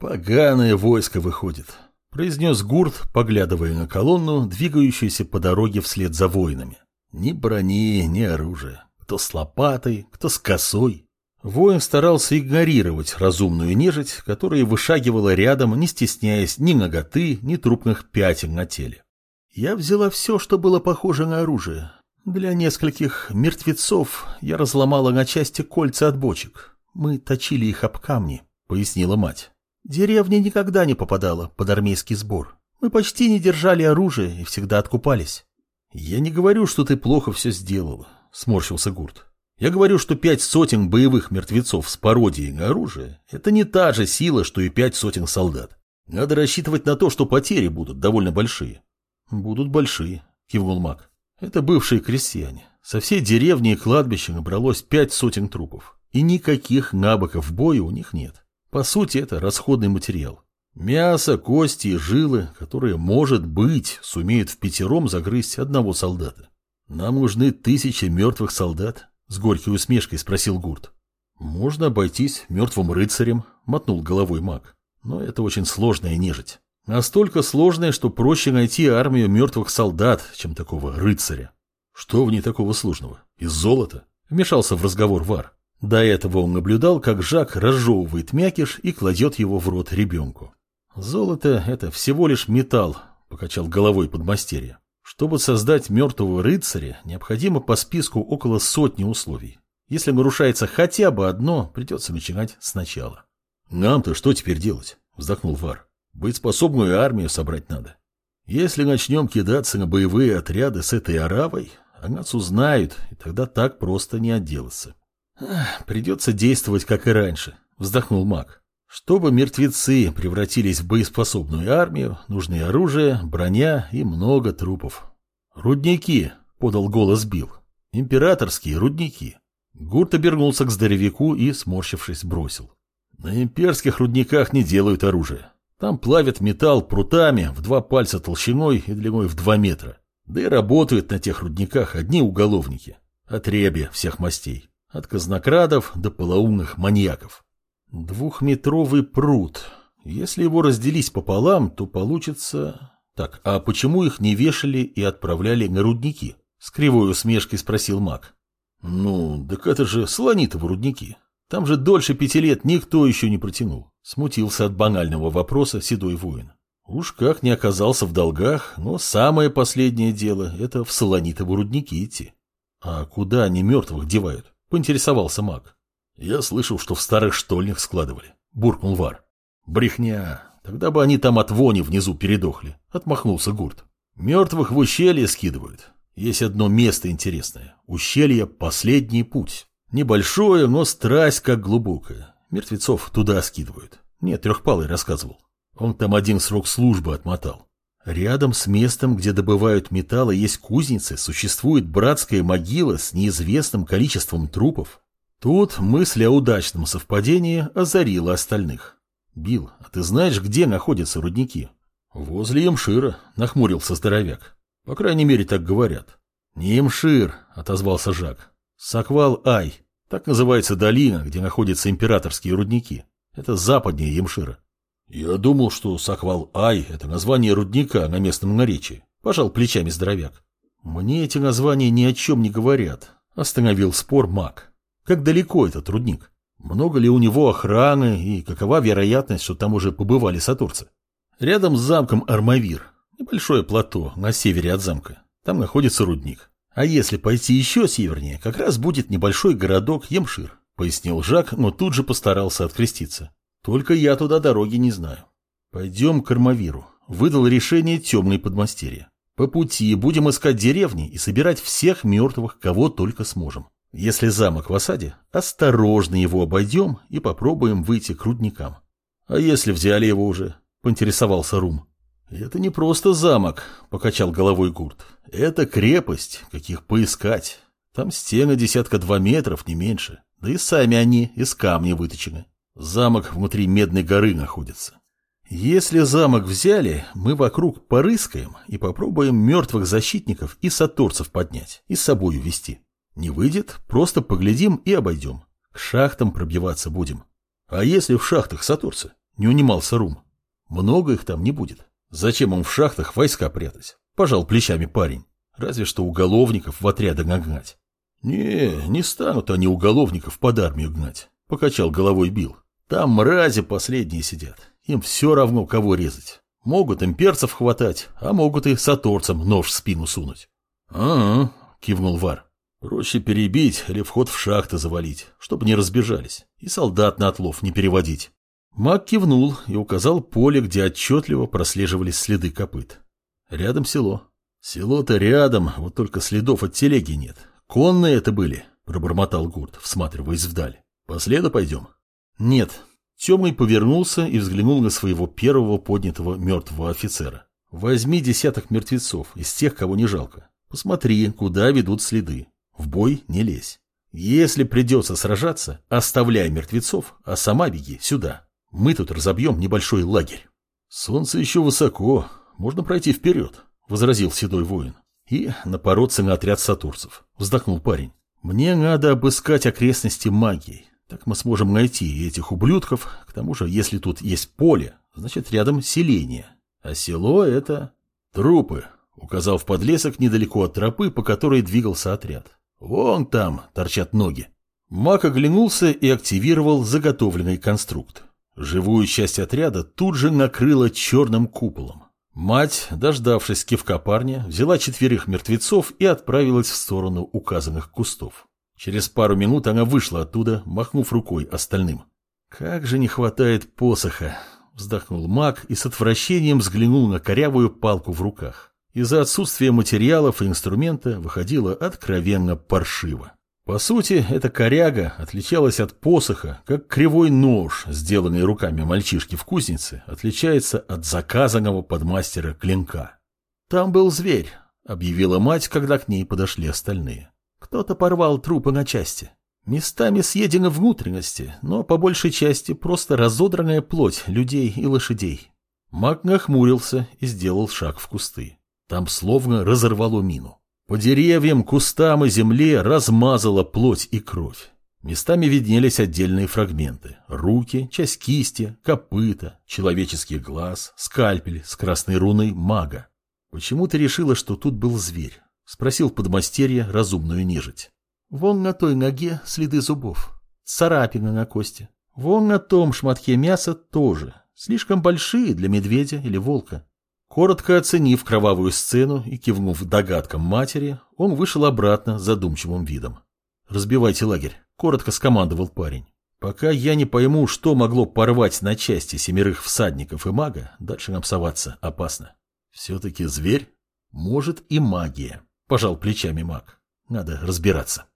Поганое войско выходит, произнес Гурт, поглядывая на колонну, двигающуюся по дороге вслед за воинами. Ни брони, ни оружия. Кто с лопатой, кто с косой. Воин старался игнорировать разумную нежить, которая вышагивала рядом, не стесняясь ни ноготы, ни трупных пятен на теле. Я взяла все, что было похоже на оружие. Для нескольких мертвецов я разломала на части кольца от бочек. Мы точили их об камни, пояснила мать. Деревня никогда не попадала под армейский сбор. Мы почти не держали оружие и всегда откупались. Я не говорю, что ты плохо все сделала, сморщился Гурт. Я говорю, что пять сотен боевых мертвецов с пародией на оружие – это не та же сила, что и пять сотен солдат. Надо рассчитывать на то, что потери будут довольно большие. Будут большие, кивнул маг. Это бывшие крестьяне. Со всей деревни и кладбища набралось пять сотен трупов. И никаких набоков боя у них нет. По сути, это расходный материал. Мясо, кости и жилы, которые, может быть, сумеют в пятером загрызть одного солдата. Нам нужны тысячи мертвых солдат, с горькой усмешкой спросил Гурт. Можно обойтись мертвым рыцарем, мотнул головой маг. Но это очень сложная нежить. Настолько сложная, что проще найти армию мертвых солдат, чем такого рыцаря. Что в ней такого сложного? Из золота? Вмешался в разговор Вар. До этого он наблюдал, как Жак разжевывает мякиш и кладет его в рот ребенку. Золото — это всего лишь металл, покачал головой подмастерье. Чтобы создать мертвого рыцаря, необходимо по списку около сотни условий. Если нарушается хотя бы одно, придется начинать сначала. «Нам-то что теперь делать?» – вздохнул Вар. «Быть способную армию собрать надо. Если начнем кидаться на боевые отряды с этой аравой, о нас узнают, и тогда так просто не отделаться». «Придется действовать, как и раньше», – вздохнул маг. Чтобы мертвецы превратились в боеспособную армию, нужны оружие, броня и много трупов. «Рудники!» — подал голос Билл. «Императорские рудники!» Гурт обернулся к здоровяку и, сморщившись, бросил. «На имперских рудниках не делают оружие. Там плавят металл прутами в два пальца толщиной и длиной в два метра. Да и работают на тех рудниках одни уголовники. Отребья всех мастей. От казнокрадов до полоумных маньяков. Двухметровый пруд. Если его разделить пополам, то получится... Так, а почему их не вешали и отправляли на рудники? С кривой усмешкой спросил маг. Ну, так это же слонитовы рудники. Там же дольше пяти лет никто еще не протянул. Смутился от банального вопроса седой воин. Уж как не оказался в долгах, но самое последнее дело — это в солонитовы рудники идти. А куда они мертвых девают? Поинтересовался маг. Я слышал, что в старых штольнях складывали. Буркнул Вар. Брехня. Тогда бы они там от вони внизу передохли. Отмахнулся Гурт. Мертвых в ущелье скидывают. Есть одно место интересное. Ущелье – последний путь. Небольшое, но страсть как глубокая. Мертвецов туда скидывают. Нет, Трехпалый рассказывал. Он там один срок службы отмотал. Рядом с местом, где добывают металлы, есть кузницы, существует братская могила с неизвестным количеством трупов. Тут мысль о удачном совпадении озарила остальных. «Билл, а ты знаешь, где находятся рудники?» «Возле Емшира», — нахмурился здоровяк. «По крайней мере, так говорят». «Не Емшир», — отозвался Жак. «Саквал-Ай. Так называется долина, где находятся императорские рудники. Это западнее Емшира». «Я думал, что Саквал-Ай — это название рудника на местном наречии», — пожал плечами здоровяк. «Мне эти названия ни о чем не говорят», — остановил спор маг. Как далеко этот рудник? Много ли у него охраны и какова вероятность, что там уже побывали сатурцы? Рядом с замком Армавир, небольшое плато на севере от замка. Там находится рудник. А если пойти еще севернее, как раз будет небольшой городок Емшир, пояснил Жак, но тут же постарался откреститься. Только я туда дороги не знаю. Пойдем к Армавиру. Выдал решение темный подмастерье. По пути будем искать деревни и собирать всех мертвых, кого только сможем. Если замок в осаде, осторожно его обойдем и попробуем выйти к рудникам. А если взяли его уже? Поинтересовался Рум. Это не просто замок, покачал головой Гурт. Это крепость, каких поискать. Там стены десятка два метров, не меньше. Да и сами они из камня выточены. Замок внутри Медной горы находится. Если замок взяли, мы вокруг порыскаем и попробуем мертвых защитников и сатурцев поднять и с собой увести. Не выйдет, просто поглядим и обойдем. К шахтам пробиваться будем. А если в шахтах сатурцы? Не унимался Рум. Много их там не будет. Зачем им в шахтах войска прятать? Пожал плечами парень. Разве что уголовников в отряды нагнать. Не, не станут они уголовников под армию гнать. Покачал головой Бил. Там мрази последние сидят. Им все равно, кого резать. Могут имперцев хватать, а могут и саторцам нож в спину сунуть. «А-а», — кивнул Вар. «Проще перебить или вход в шахты завалить, чтобы не разбежались, и солдат на отлов не переводить». Маг кивнул и указал поле, где отчетливо прослеживались следы копыт. Рядом село. Село-то рядом, вот только следов от телеги нет. Конные это были, пробормотал Гурт, всматриваясь вдаль. По следу пойдем? Нет. Темный повернулся и взглянул на своего первого поднятого мертвого офицера. Возьми десяток мертвецов, из тех, кого не жалко. Посмотри, куда ведут следы. В бой не лезь. Если придется сражаться, оставляй мертвецов, а сама беги сюда. Мы тут разобьем небольшой лагерь. Солнце еще высоко, можно пройти вперед, возразил седой воин. И напороться на отряд сатурцев. Вздохнул парень. Мне надо обыскать окрестности магией. Так мы сможем найти этих ублюдков. К тому же, если тут есть поле, значит рядом селение. А село это... Трупы, указал в подлесок недалеко от тропы, по которой двигался отряд. Вон там торчат ноги. Мак оглянулся и активировал заготовленный конструкт. Живую часть отряда тут же накрыла черным куполом. Мать, дождавшись кивка парня, взяла четверых мертвецов и отправилась в сторону указанных кустов. Через пару минут она вышла оттуда, махнув рукой остальным. «Как же не хватает посоха!» — вздохнул маг и с отвращением взглянул на корявую палку в руках. Из-за отсутствия материалов и инструмента выходило откровенно паршиво. По сути, эта коряга отличалась от посоха, как кривой нож, сделанный руками мальчишки в кузнице, отличается от заказанного под мастера клинка. «Там был зверь», — объявила мать, когда к ней подошли остальные. «Кто-то порвал трупы на части. Местами съедены внутренности, но по большей части просто разодранная плоть людей и лошадей». Маг нахмурился и сделал шаг в кусты. Там словно разорвало мину. По деревьям, кустам и земле размазала плоть и кровь. Местами виднелись отдельные фрагменты. Руки, часть кисти, копыта, человеческий глаз, скальпель с красной руной мага. «Почему ты решила, что тут был зверь?» — спросил подмастерье разумную нежить. «Вон на той ноге следы зубов. Царапина на кости. Вон на том шматке мяса тоже. Слишком большие для медведя или волка. Коротко оценив кровавую сцену и кивнув догадкам матери, он вышел обратно задумчивым видом. «Разбивайте лагерь», — коротко скомандовал парень. «Пока я не пойму, что могло порвать на части семерых всадников и мага, дальше нам соваться опасно. Все-таки зверь? Может и магия», — пожал плечами маг. «Надо разбираться».